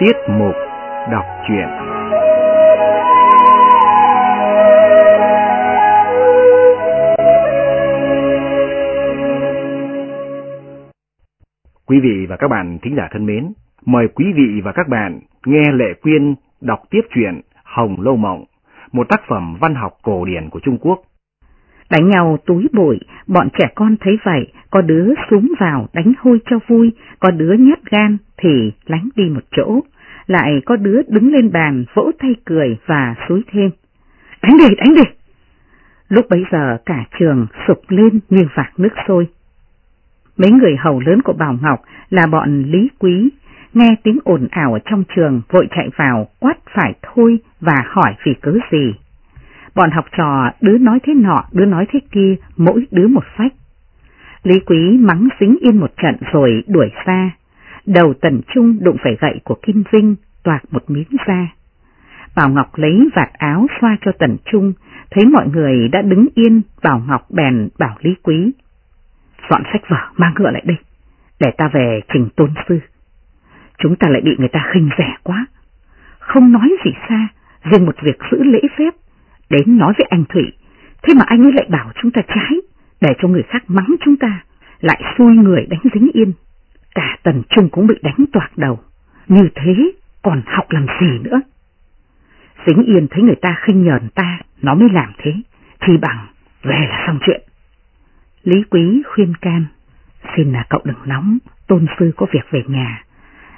Tiết mục đọc truyện Quý vị và các bạn thính giả thân mến, mời quý vị và các bạn nghe Lệ Quyên đọc tiếp truyện Hồng Lâu Mộng, một tác phẩm văn học cổ điển của Trung Quốc. Đánh nhau túi bụi, bọn trẻ con thấy vậy, có đứa súng vào đánh hôi cho vui, có đứa nhát gan thì lánh đi một chỗ, lại có đứa đứng lên bàn vỗ tay cười và xúi thêm. Đánh đi, đánh đi! Lúc bấy giờ cả trường sụp lên như vạc nước sôi. Mấy người hầu lớn của Bảo Ngọc là bọn Lý Quý, nghe tiếng ồn ào ở trong trường vội chạy vào quát phải thôi và hỏi vì cớ gì. Bọn học trò đứa nói thế nọ, đứa nói thế kia, mỗi đứa một phách. Lý Quý mắng xính yên một trận rồi đuổi xa. Đầu tần trung đụng phải gậy của Kim Vinh, toạc một miếng ra. Bảo Ngọc lấy vạt áo xoa cho tần trung, thấy mọi người đã đứng yên, Bảo Ngọc bèn bảo Lý Quý. Dọn sách vở, mang ngựa lại đây, để ta về trình tôn sư. Chúng ta lại bị người ta khinh rẻ quá. Không nói gì xa, riêng một việc giữ lễ phép, đến nói với anh Thủy, thế mà anh ấy lại bảo chúng ta trái, để cho người khác mắng chúng ta, lại xui người đánh dính yên. Cả tần trung cũng bị đánh toạc đầu, như thế còn học làm gì nữa. Dính yên thấy người ta khinh nhờn ta, nó mới làm thế, thì bằng về là xong chuyện. Lý Quý khuyên can, xin là cậu đừng nóng, tôn sư có việc về nhà.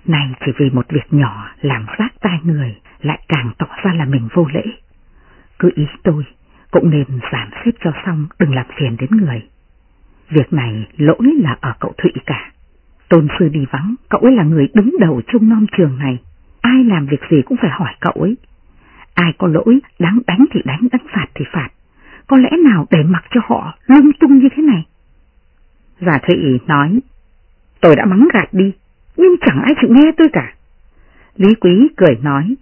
Này chỉ vì một việc nhỏ làm rác tai người, lại càng tỏ ra là mình vô lễ. Cứ ý tôi, cũng nên giảm xếp cho xong, đừng làm phiền đến người. Việc này lỗi là ở cậu Thụy cả. Tôn sư đi vắng, cậu ấy là người đứng đầu trung non trường này. Ai làm việc gì cũng phải hỏi cậu ấy. Ai có lỗi, đáng đánh thì đánh, đáng phạt thì phạt. Có lẽ nào để mặc cho họ lung tung như thế này? Giả Thụy nói, tôi đã mắng gạt đi, nhưng chẳng ai chịu nghe tôi cả. Lý Quý cười nói,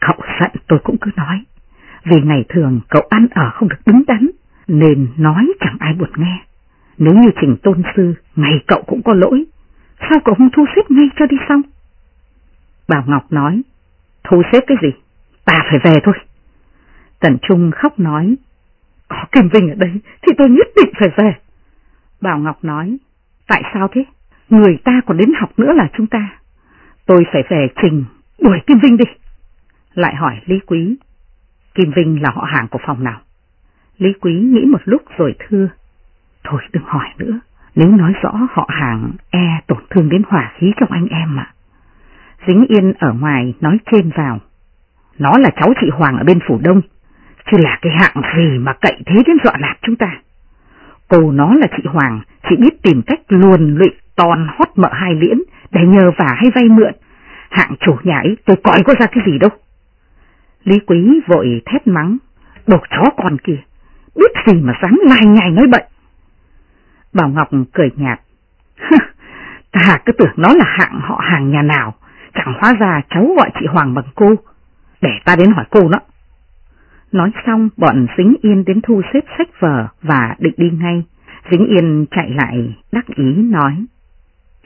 cậu giận tôi cũng cứ nói, vì ngày thường cậu ăn ở không được đứng đắn, nên nói chẳng ai buồn nghe. Nếu như trình tôn sư, ngày cậu cũng có lỗi, sao cậu không thu xếp ngay cho đi xong? Bảo Ngọc nói, thu xếp cái gì? Ta phải về thôi. Tần Trung khóc nói, có Kim Vinh ở đây thì tôi nhất định phải về. Bảo Ngọc nói, tại sao thế? Người ta còn đến học nữa là chúng ta. Tôi phải về trình, đuổi Kim Vinh đi. Lại hỏi Lý Quý, Kim Vinh là họ hàng của phòng nào? Lý Quý nghĩ một lúc rồi thưa, thôi đừng hỏi nữa, nếu nói rõ họ hàng e tổn thương đến hỏa khí trong anh em ạ. Dính yên ở ngoài nói trên vào, nó là cháu chị Hoàng ở bên Phủ Đông, chứ là cái hạng gì mà cậy thế đến dọa nạt chúng ta. Cô nó là chị Hoàng, chỉ biết tìm cách luồn lụy toàn hót mợ hai liễn để nhờ vả hay vay mượn. Hạng chủ nhà ấy tôi coi có ra cái gì đâu. Lý Quý vội thét mắng, đồ chó con kia, biết gì mà dám lai nhai nói bệnh. Bảo Ngọc cười nhạt, ta cứ tưởng nó là hạng họ hàng nhà nào, chẳng hóa ra cháu gọi chị Hoàng bằng cô, để ta đến hỏi cô đó. Nói xong bọn Dính Yên đến thu xếp sách vở và định đi ngay. Dính Yên chạy lại đắc ý nói.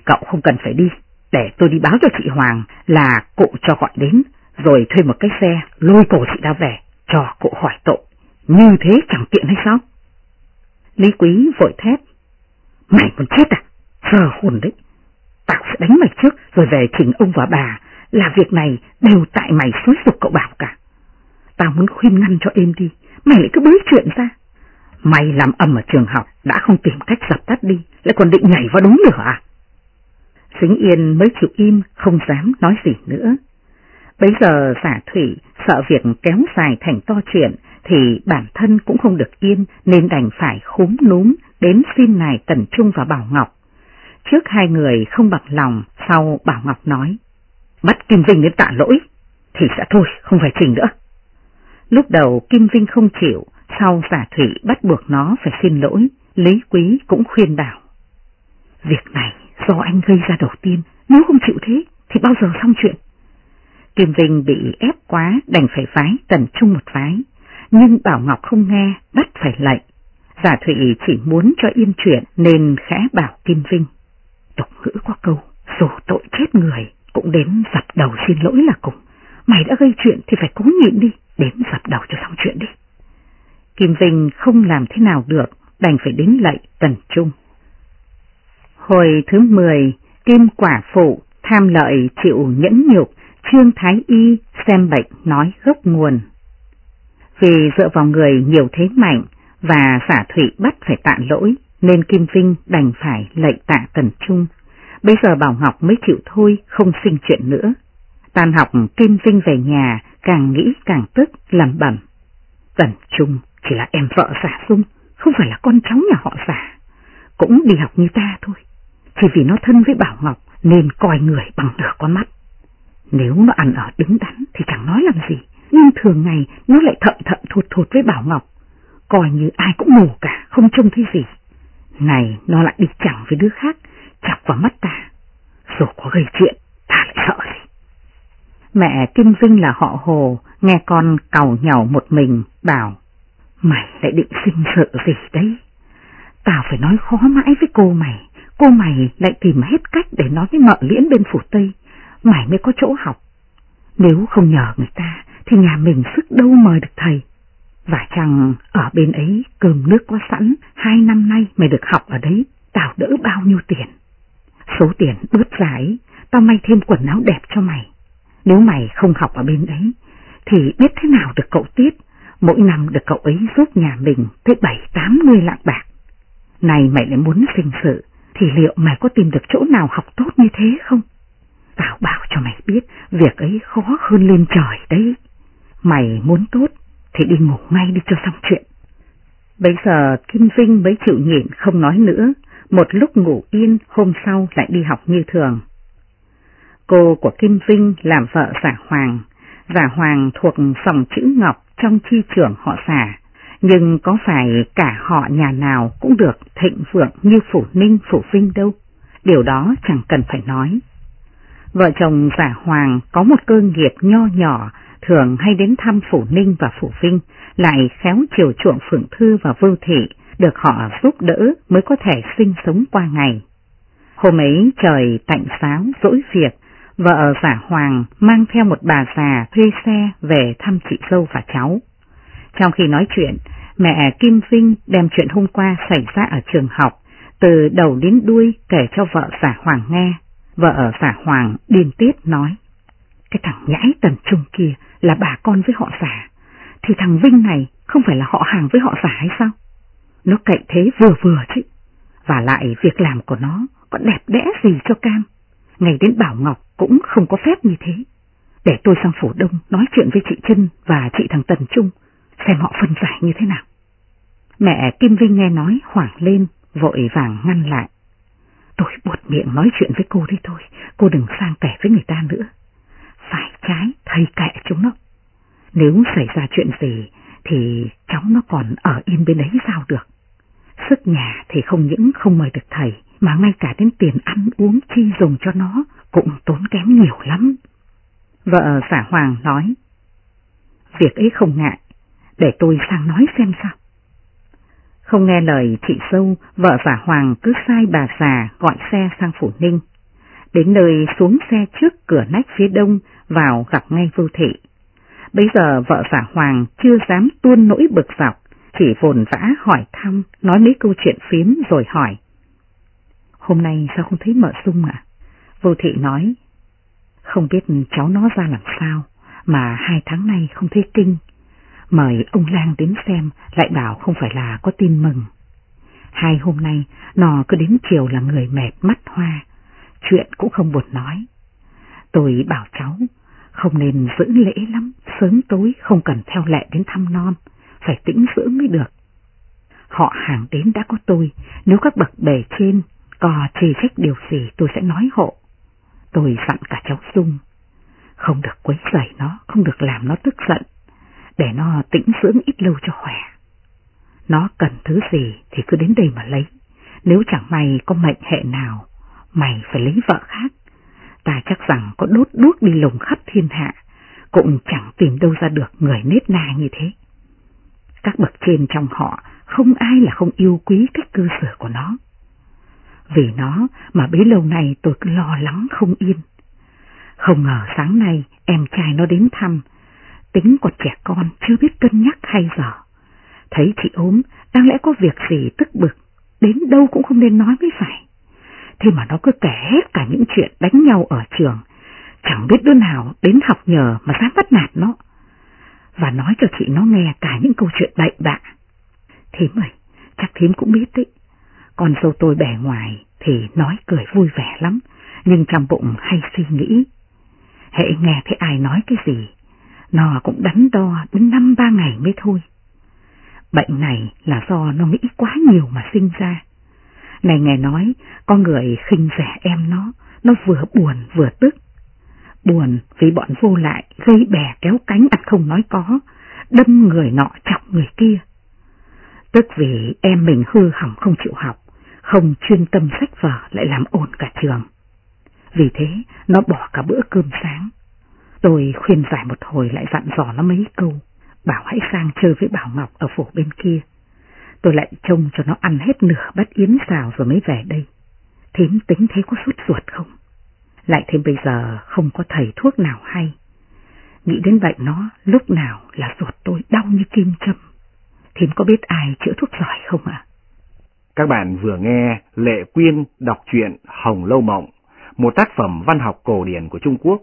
Cậu không cần phải đi, để tôi đi báo cho chị Hoàng là cụ cho gọi đến, rồi thuê một cái xe lôi cổ chị ta về, cho cụ hỏi tội. Như thế chẳng tiện hay sao? Lý Quý vội thét. Mày còn chết à? Giờ hồn đấy. Tao sẽ đánh mày trước rồi về chỉnh ông và bà là việc này đều tại mày xúi dục cậu bảo cả. Tao muốn khuyên ngăn cho em đi, mày lại cứ bới chuyện ra. Mày làm ầm ở trường học đã không tìm cách dập tắt đi, lại còn định nhảy vào đống lửa à? Dính Yên mới chịu im, không dám nói gì nữa. Bây giờ giả thủy sợ việc kéo dài thành to chuyện thì bản thân cũng không được yên nên đành phải khúm núm đến xin này Tần Trung và Bảo Ngọc. Trước hai người không bằng lòng, sau Bảo Ngọc nói, bắt Kim Vinh đến tạ lỗi, thì sẽ thôi, không phải trình nữa. Lúc đầu Kim Vinh không chịu, sau giả thủy bắt buộc nó phải xin lỗi, Lý Quý cũng khuyên bảo. Việc này do anh gây ra đầu tiên, nếu không chịu thế thì bao giờ xong chuyện. Kim Vinh bị ép quá đành phải phái tần trung một phái, nhưng Bảo Ngọc không nghe, bắt phải lệnh. Giả Thụy chỉ muốn cho yên chuyện nên khẽ bảo Kim Vinh. Tục ngữ có câu, dù tội chết người, cũng đến dập đầu xin lỗi là cùng. Mày đã gây chuyện thì phải cố nhịn đi, đến dập đầu cho xong chuyện đi. Kim Vinh không làm thế nào được, đành phải đến lạy Tần Trung. Hồi thứ 10, Kim Quả Phụ tham lợi chịu nhẫn nhục, Khương Thái Y xem bệnh nói gốc nguồn. Vì dựa vào người nhiều thế mạnh và xả thủy bắt phải tạ lỗi, nên Kim Vinh đành phải lệnh tạ Tần Trung. Bây giờ Bảo Ngọc mới chịu thôi, không sinh chuyện nữa. Tàn học Kim Vinh về nhà, càng nghĩ càng tức, lầm bẩm. Tần Trung chỉ là em vợ giả dung, không phải là con cháu nhà họ giả. Cũng đi học như ta thôi. Chỉ vì nó thân với Bảo Ngọc nên coi người bằng nửa con mắt. Nếu nó ăn ở đứng đắn thì chẳng nói làm gì, nhưng thường ngày nó lại thậm thậm thụt thụt với Bảo Ngọc. Coi như ai cũng mù cả, không trông thấy gì. Này nó lại đi chẳng với đứa khác, chọc vào mắt ta. Dù có gây chuyện, ta lại sợ gì. Mẹ Kim Vinh là họ Hồ, nghe con cầu nhỏ một mình, bảo, mày lại định sinh sợ gì đấy? Tao phải nói khó mãi với cô mày, cô mày lại tìm hết cách để nói với mợ liễn bên phủ Tây, mày mới có chỗ học. Nếu không nhờ người ta, thì nhà mình sức đâu mời được thầy. Và chẳng ở bên ấy cơm nước có sẵn, hai năm nay mày được học ở đấy, tao đỡ bao nhiêu tiền. Số tiền bớt giải, tao may thêm quần áo đẹp cho mày. Nếu mày không học ở bên ấy, thì biết thế nào được cậu tiếp, mỗi năm được cậu ấy giúp nhà mình tới bảy tám mươi lạng bạc. Này mày lại muốn sinh sự, thì liệu mày có tìm được chỗ nào học tốt như thế không? Tao bảo cho mày biết, việc ấy khó hơn lên trời đấy. Mày muốn tốt thì đi ngủ ngay đi cho xong chuyện. Bây giờ Kim Vinh mới chịu nhịn không nói nữa, một lúc ngủ yên hôm sau lại đi học như thường. Cô của Kim Vinh làm vợ giả Hoàng, giả Hoàng thuộc phòng chữ Ngọc trong chi trưởng họ giả, nhưng có phải cả họ nhà nào cũng được thịnh vượng như Phủ Ninh, Phủ Vinh đâu, điều đó chẳng cần phải nói. Vợ chồng giả Hoàng có một cơ nghiệp nho nhỏ, thường hay đến thăm Phủ Ninh và Phủ Vinh, lại khéo chiều chuộng Phượng Thư và Vưu Thị, được họ giúp đỡ mới có thể sinh sống qua ngày. Hôm ấy trời tạnh sáo, dỗi việc, vợ giả Hoàng mang theo một bà già thuê xe về thăm chị dâu và cháu. Trong khi nói chuyện, mẹ Kim Vinh đem chuyện hôm qua xảy ra ở trường học, từ đầu đến đuôi kể cho vợ giả Hoàng nghe. Vợ giả Hoàng điên tiết nói, cái thằng nhãi tần trung kia là bà con với họ giả, thì thằng Vinh này không phải là họ hàng với họ giả hay sao? Nó cậy thế vừa vừa chứ, và lại việc làm của nó có đẹp đẽ gì cho cam, ngày đến Bảo Ngọc cũng không có phép như thế. Để tôi sang phủ đông nói chuyện với chị Trân và chị thằng Tần Trung, xem họ phân giải như thế nào. Mẹ Kim Vinh nghe nói hoảng lên, vội vàng ngăn lại. Tôi buột miệng nói chuyện với cô đi thôi, cô đừng sang kể với người ta nữa. Phải trái, thầy kệ chúng nó. Nếu xảy ra chuyện gì thì cháu nó còn ở yên bên ấy sao được. Sức nhà thì không những không mời được thầy, mà ngay cả đến tiền ăn uống chi dùng cho nó cũng tốn kém nhiều lắm. Vợ giả Hoàng nói, việc ấy không ngại, để tôi sang nói xem sao. Không nghe lời chị dâu, vợ và Hoàng cứ sai bà già gọi xe sang Phủ Ninh. Đến nơi xuống xe trước cửa nách phía đông vào gặp ngay vô Thị. Bây giờ vợ và Hoàng chưa dám tuôn nỗi bực dọc, chỉ vồn vã hỏi thăm, nói mấy câu chuyện phím rồi hỏi. Hôm nay sao không thấy mợ sung à? Vô thị nói, không biết cháu nó ra làm sao, mà hai tháng nay không thấy kinh. Mời ông Lang đến xem, lại bảo không phải là có tin mừng. Hai hôm nay, nó cứ đến chiều là người mệt mắt hoa, chuyện cũng không buồn nói. Tôi bảo cháu, không nên giữ lễ lắm, sớm tối không cần theo lệ đến thăm non, phải tĩnh dưỡng mới được. Họ hàng đến đã có tôi, nếu các bậc bề trên có chỉ trách điều gì tôi sẽ nói hộ. Tôi dặn cả cháu Dung, không được quấy rầy nó, không được làm nó tức giận, để nó tĩnh dưỡng ít lâu cho khỏe. Nó cần thứ gì thì cứ đến đây mà lấy, nếu chẳng may có mệnh hệ nào, mày phải lấy vợ khác. Ta chắc rằng có đốt đuốc đi lùng khắp thiên hạ, cũng chẳng tìm đâu ra được người nết na như thế. Các bậc trên trong họ không ai là không yêu quý cách cư xử của nó. Vì nó mà bấy lâu nay tôi cứ lo lắng không yên. Không ngờ sáng nay em trai nó đến thăm, tính của trẻ con chưa biết cân nhắc hay giờ. Thấy chị ốm, đáng lẽ có việc gì tức bực, đến đâu cũng không nên nói mới phải. Thế mà nó cứ kể hết cả những chuyện đánh nhau ở trường, chẳng biết đứa nào đến học nhờ mà dám bắt nạt nó. Và nói cho chị nó nghe cả những câu chuyện bậy bạ. Thím ơi, chắc thím cũng biết đấy. Con dâu tôi bẻ ngoài thì nói cười vui vẻ lắm, nhưng trong bụng hay suy nghĩ. Hãy nghe thấy ai nói cái gì, nó cũng đánh đo đến năm ba ngày mới thôi. Bệnh này là do nó nghĩ quá nhiều mà sinh ra. Này nghe nói, con người khinh rẻ em nó, nó vừa buồn vừa tức. Buồn vì bọn vô lại gây bè kéo cánh ăn không nói có, đâm người nọ chọc người kia. Tức vì em mình hư hỏng không chịu học, không chuyên tâm sách vở lại làm ổn cả trường. Vì thế, nó bỏ cả bữa cơm sáng. Tôi khuyên giải một hồi lại dặn dò nó mấy câu, bảo hãy sang chơi với Bảo Ngọc ở phủ bên kia. Tôi lại trông cho nó ăn hết nửa bát yến xào rồi mới về đây. Thím tính thế có sốt ruột không? Lại thêm bây giờ không có thầy thuốc nào hay. Nghĩ đến bệnh nó lúc nào là ruột tôi đau như kim châm. Thím có biết ai chữa thuốc giỏi không ạ? Các bạn vừa nghe Lệ Quyên đọc truyện Hồng Lâu Mộng, một tác phẩm văn học cổ điển của Trung Quốc.